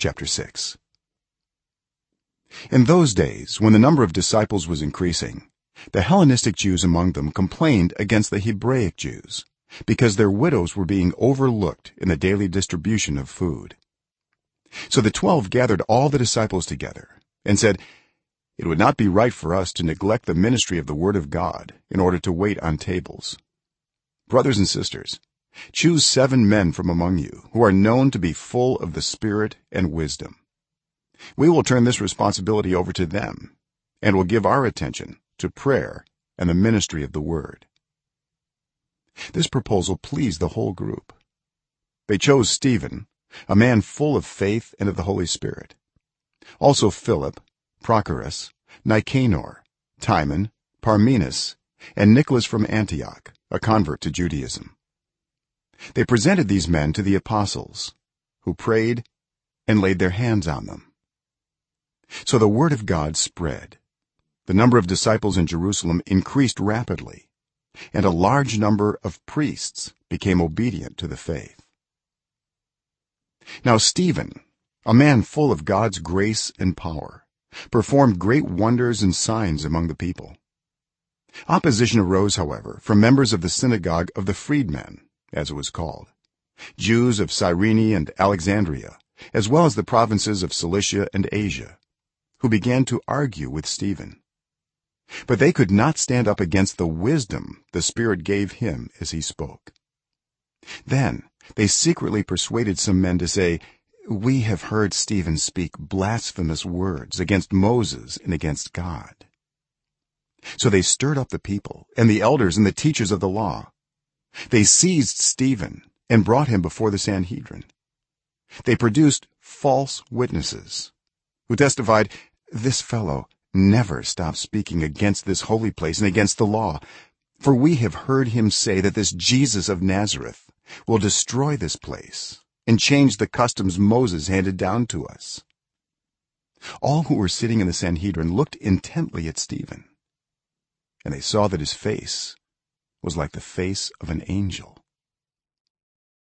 chapter 6 in those days when the number of disciples was increasing the hellenistic jews among them complained against the hebraic jews because their widows were being overlooked in the daily distribution of food. So the 12 gathered all the disciples together and said it would not be right for us to neglect the ministry of the word of god in order to wait on tables. Brothers and sisters choose 7 men from among you who are known to be full of the spirit and wisdom. We will turn this responsibility over to them and will give our attention to prayer and the ministry of the word. This proposal pleased the whole group. They chose stephen a man full of faith and of the holy spirit. Also philip prochorus nicanor timon parmenas and nicholas from antioch a convert to judaism they presented these men to the apostles who prayed and laid their hands on them. So the word of god spread. The number of disciples in jerusalem increased rapidly and a large number of priests became obedient to the faith. Now stephen a man full of god's grace and power performed great wonders and signs among the people. Opposition arose however from members of the synagogue of the freedmen as it was called. Jews of cyrene and alexandria as well as the provinces of cilicia and asia who began to argue with stephen. But they could not stand up against the wisdom the spirit gave him as he spoke. Then they secretly persuaded some men to say we have heard stephen speak blasphemous words against moses and against god. So they stirred up the people and the elders and the teachers of the law they seized stephen and brought him before the sanhedrin. They produced false witnesses who testified this fellow never stops speaking against this holy place and against the law. For we have heard him say that this Jesus of Nazareth will destroy this place and change the customs Moses handed down to us. All who were sitting in the sanhedrin looked intently at Stephen and they saw that his face was like the face of an angel